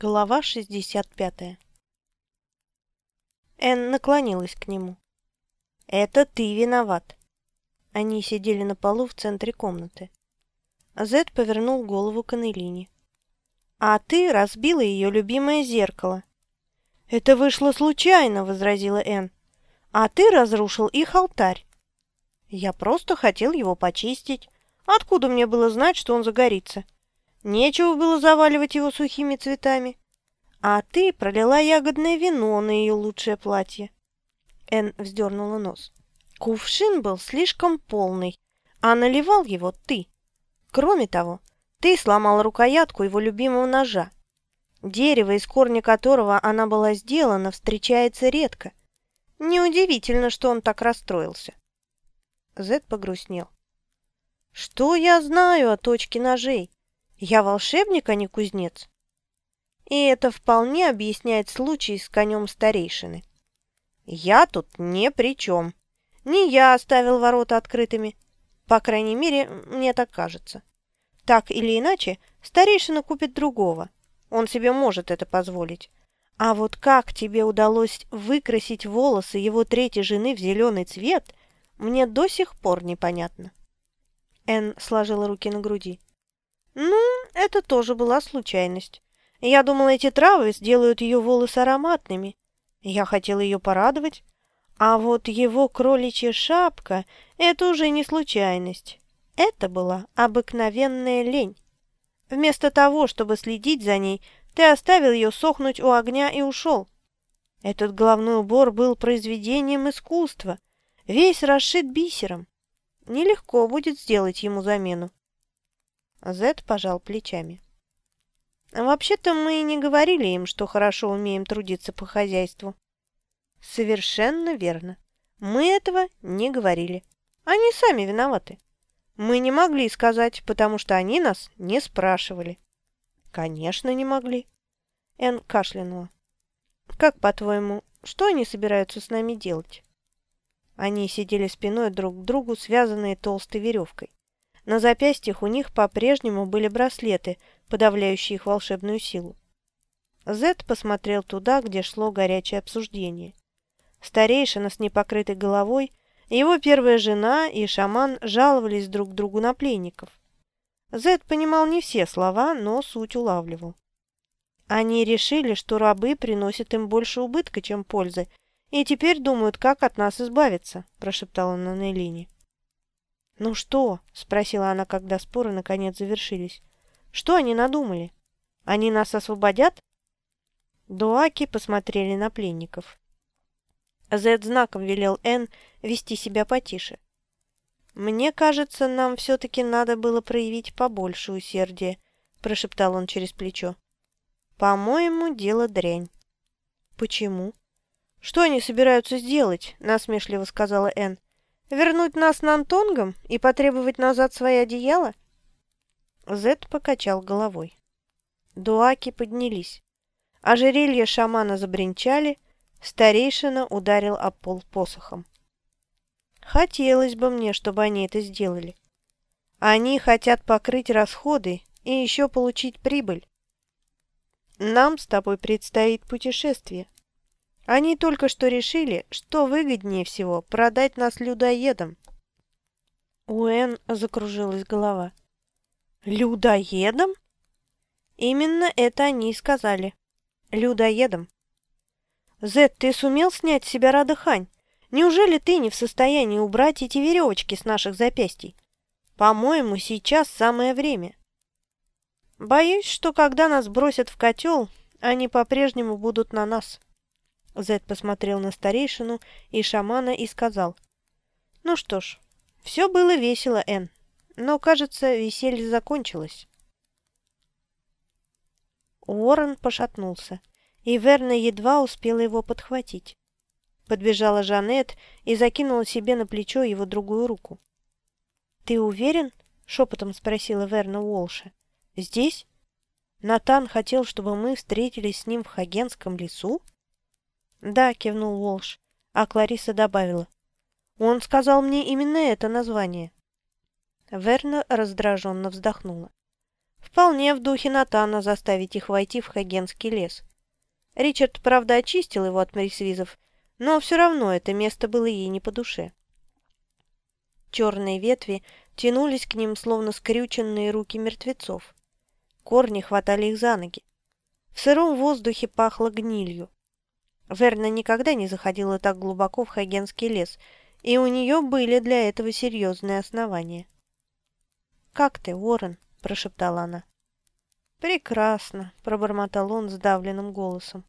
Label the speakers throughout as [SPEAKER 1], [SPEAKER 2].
[SPEAKER 1] Глава 65 Энн наклонилась к нему. «Это ты виноват». Они сидели на полу в центре комнаты. Зед повернул голову к Аннелине. «А ты разбила ее любимое зеркало». «Это вышло случайно», — возразила Энн. «А ты разрушил их алтарь». «Я просто хотел его почистить. Откуда мне было знать, что он загорится?» Нечего было заваливать его сухими цветами. А ты пролила ягодное вино на ее лучшее платье. Эн вздернула нос. Кувшин был слишком полный, а наливал его ты. Кроме того, ты сломал рукоятку его любимого ножа. Дерево, из корня которого она была сделана, встречается редко. Неудивительно, что он так расстроился. Зед погрустнел. «Что я знаю о точке ножей? Я волшебник, а не кузнец. И это вполне объясняет случай с конем старейшины. Я тут ни при чем. Не я оставил ворота открытыми. По крайней мере, мне так кажется. Так или иначе, старейшина купит другого. Он себе может это позволить. А вот как тебе удалось выкрасить волосы его третьей жены в зеленый цвет, мне до сих пор непонятно. Эн сложила руки на груди. Ну, это тоже была случайность. Я думала, эти травы сделают ее волосы ароматными. Я хотела ее порадовать. А вот его кроличья шапка – это уже не случайность. Это была обыкновенная лень. Вместо того, чтобы следить за ней, ты оставил ее сохнуть у огня и ушел. Этот головной убор был произведением искусства, весь расшит бисером. Нелегко будет сделать ему замену. Зед пожал плечами. «Вообще-то мы не говорили им, что хорошо умеем трудиться по хозяйству». «Совершенно верно. Мы этого не говорили. Они сами виноваты. Мы не могли сказать, потому что они нас не спрашивали». «Конечно, не могли». Эн кашлянула. «Как, по-твоему, что они собираются с нами делать?» Они сидели спиной друг к другу, связанные толстой веревкой. На запястьях у них по-прежнему были браслеты, подавляющие их волшебную силу. Зед посмотрел туда, где шло горячее обсуждение. Старейшина с непокрытой головой, его первая жена и шаман жаловались друг другу на пленников. Зед понимал не все слова, но суть улавливал. Они решили, что рабы приносят им больше убытка, чем пользы, и теперь думают, как от нас избавиться, прошептала Нанелини. «Ну что?» – спросила она, когда споры наконец завершились. «Что они надумали? Они нас освободят?» Дуаки посмотрели на пленников. Зед знаком велел Н вести себя потише. «Мне кажется, нам все-таки надо было проявить побольше усердия», – прошептал он через плечо. «По-моему, дело дрянь». «Почему?» «Что они собираются сделать?» – насмешливо сказала Энн. Вернуть нас Нантонгом и потребовать назад свои одеяла? Зет покачал головой. Дуаки поднялись. Ожерелья шамана забринчали, старейшина ударил об пол посохом. Хотелось бы мне, чтобы они это сделали. Они хотят покрыть расходы и еще получить прибыль. Нам с тобой предстоит путешествие. Они только что решили, что выгоднее всего продать нас людоедам. У Энн закружилась голова. «Людоедам?» «Именно это они и сказали. Людоедам». «Зет, ты сумел снять с себя Радыхань? Неужели ты не в состоянии убрать эти веревочки с наших запястий? По-моему, сейчас самое время». «Боюсь, что когда нас бросят в котел, они по-прежнему будут на нас». Зед посмотрел на старейшину и шамана и сказал. «Ну что ж, все было весело, Энн, но, кажется, веселье закончилось». Уоррен пошатнулся, и Верна едва успела его подхватить. Подбежала Жанет и закинула себе на плечо его другую руку. «Ты уверен?» — шепотом спросила Верна Уолша. «Здесь? Натан хотел, чтобы мы встретились с ним в Хагенском лесу?» «Да», — кивнул Волш, а Клариса добавила. «Он сказал мне именно это название». Верна раздраженно вздохнула. Вполне в духе Натана заставить их войти в Хагенский лес. Ричард, правда, очистил его от морисвизов, но все равно это место было ей не по душе. Черные ветви тянулись к ним, словно скрюченные руки мертвецов. Корни хватали их за ноги. В сыром воздухе пахло гнилью. Верна никогда не заходила так глубоко в Хагенский лес, и у нее были для этого серьезные основания. «Как ты, Уоррен?» – прошептала она. «Прекрасно», – пробормотал он сдавленным голосом.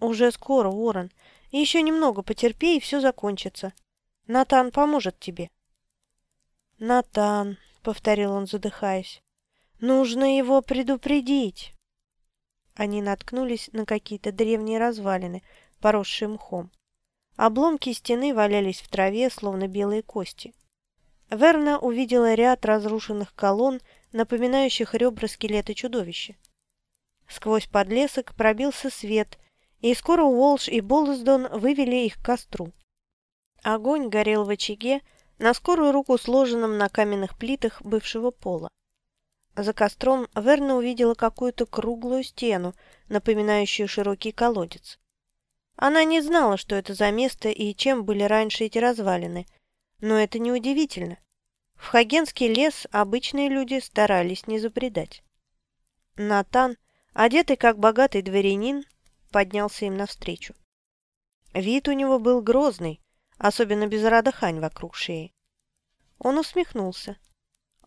[SPEAKER 1] «Уже скоро, Уоррен. Еще немного потерпи, и все закончится. Натан поможет тебе». «Натан», — повторил он, задыхаясь, — «нужно его предупредить». Они наткнулись на какие-то древние развалины, поросшие мхом. Обломки стены валялись в траве, словно белые кости. Верна увидела ряд разрушенных колонн, напоминающих ребра скелета чудовища. Сквозь подлесок пробился свет, и скоро Уолш и Боллсдон вывели их к костру. Огонь горел в очаге, на скорую руку сложенном на каменных плитах бывшего пола. За костром Верна увидела какую-то круглую стену, напоминающую широкий колодец. Она не знала, что это за место и чем были раньше эти развалины, но это неудивительно. В Хагенский лес обычные люди старались не забредать. Натан, одетый как богатый дворянин, поднялся им навстречу. Вид у него был грозный, особенно без радохань вокруг шеи. Он усмехнулся.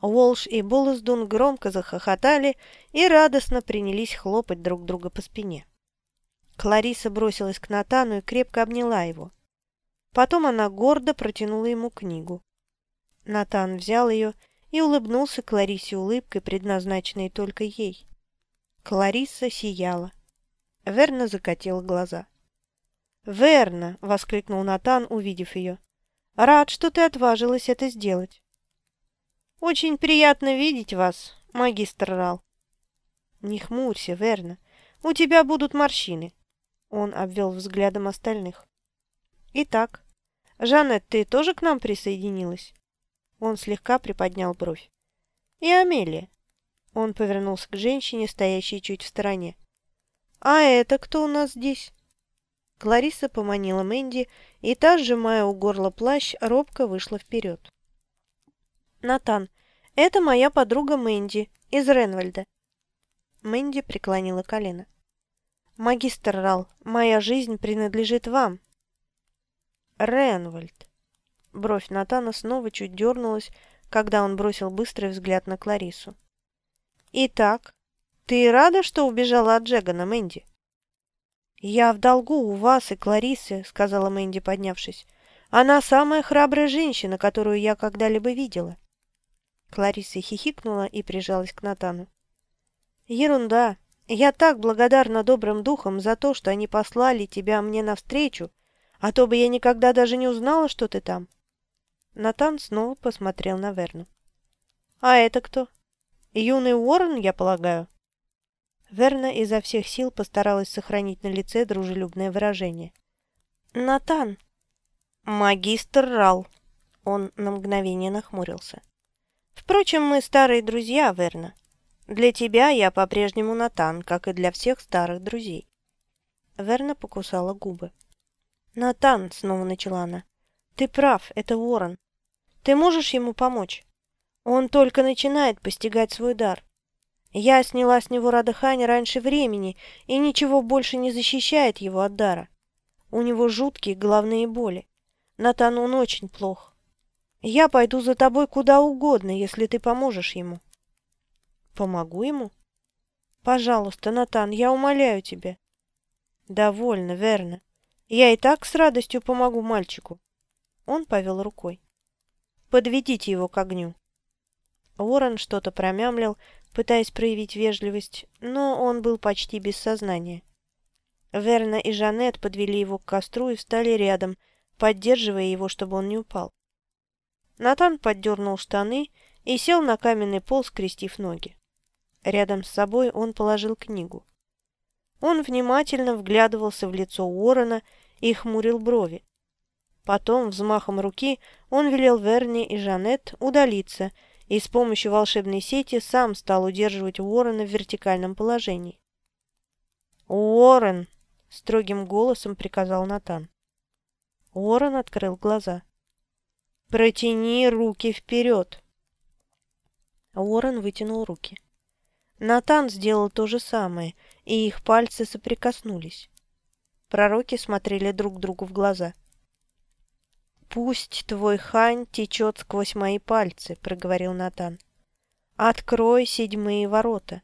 [SPEAKER 1] Уолш и Боллсдун громко захохотали и радостно принялись хлопать друг друга по спине. Клариса бросилась к Натану и крепко обняла его. Потом она гордо протянула ему книгу. Натан взял ее и улыбнулся Кларисе улыбкой, предназначенной только ей. Клариса сияла. Верна закатила глаза. «Верно!» — воскликнул Натан, увидев ее. «Рад, что ты отважилась это сделать». «Очень приятно видеть вас, магистр Рал». «Не хмурься, Верно. У тебя будут морщины». Он обвел взглядом остальных. «Итак, Жанет, ты тоже к нам присоединилась?» Он слегка приподнял бровь. «И Амелия?» Он повернулся к женщине, стоящей чуть в стороне. «А это кто у нас здесь?» Клариса поманила Мэнди, и та, сжимая у горла плащ, робко вышла вперед. «Натан, это моя подруга Мэнди из Ренвальда». Мэнди преклонила колено. «Магистр Рал, моя жизнь принадлежит вам». «Ренвальд». Бровь Натана снова чуть дернулась, когда он бросил быстрый взгляд на Кларису. «Итак, ты рада, что убежала от Джегана, Мэнди?» «Я в долгу у вас и Кларисы», — сказала Мэнди, поднявшись. «Она самая храбрая женщина, которую я когда-либо видела». Клариса хихикнула и прижалась к Натану. «Ерунда. Я так благодарна добрым духам за то, что они послали тебя мне навстречу, а то бы я никогда даже не узнала, что ты там». Натан снова посмотрел на Верну. «А это кто? Юный Уоррен, я полагаю?» Верна изо всех сил постаралась сохранить на лице дружелюбное выражение. «Натан!» «Магистр Рал!» Он на мгновение нахмурился. «Впрочем, мы старые друзья, Верна. Для тебя я по-прежнему Натан, как и для всех старых друзей». Верна покусала губы. «Натан!» — снова начала она. «Ты прав, это Уоррен. Ты можешь ему помочь? Он только начинает постигать свой дар. Я сняла с него Радахань раньше времени, и ничего больше не защищает его от дара. У него жуткие головные боли. Натан, он очень плох. Я пойду за тобой куда угодно, если ты поможешь ему. Помогу ему? Пожалуйста, Натан, я умоляю тебя. Довольно, верно. Я и так с радостью помогу мальчику. Он повел рукой. Подведите его к огню. Уоррен что-то промямлил, пытаясь проявить вежливость, но он был почти без сознания. Верна и Жанет подвели его к костру и встали рядом, поддерживая его, чтобы он не упал. Натан поддернул штаны и сел на каменный пол, скрестив ноги. Рядом с собой он положил книгу. Он внимательно вглядывался в лицо Уоррена и хмурил брови. Потом, взмахом руки, он велел Верне и Жанет удалиться и с помощью волшебной сети сам стал удерживать Уоррена в вертикальном положении. «Уоррен!» – строгим голосом приказал Натан. Уоррен открыл глаза. «Протяни руки вперед!» Уоррен вытянул руки. Натан сделал то же самое, и их пальцы соприкоснулись. Пророки смотрели друг другу в глаза. «Пусть твой хань течет сквозь мои пальцы», — проговорил Натан. «Открой седьмые ворота.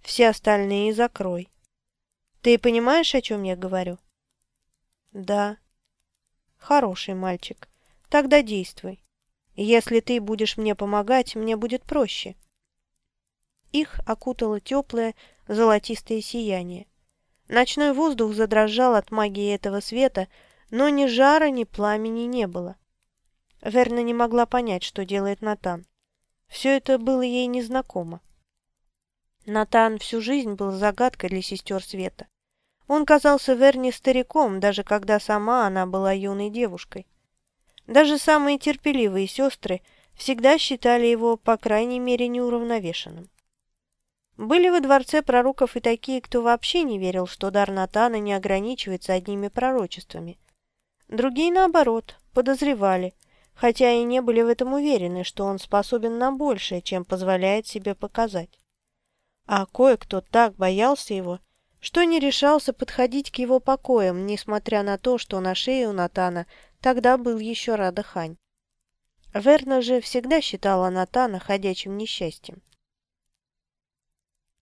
[SPEAKER 1] Все остальные закрой. Ты понимаешь, о чем я говорю?» «Да». «Хороший мальчик. Тогда действуй. Если ты будешь мне помогать, мне будет проще». Их окутало теплое золотистое сияние. Ночной воздух задрожал от магии этого света, но ни жара, ни пламени не было. Верна не могла понять, что делает Натан. Все это было ей незнакомо. Натан всю жизнь был загадкой для сестер Света. Он казался Верне стариком, даже когда сама она была юной девушкой. Даже самые терпеливые сестры всегда считали его, по крайней мере, неуравновешенным. Были во дворце пророков и такие, кто вообще не верил, что дар Натана не ограничивается одними пророчествами. Другие, наоборот, подозревали, хотя и не были в этом уверены, что он способен на большее, чем позволяет себе показать. А кое-кто так боялся его, что не решался подходить к его покоям, несмотря на то, что на шее у Натана тогда был еще Радахань. Верна же всегда считала Натана ходячим несчастьем.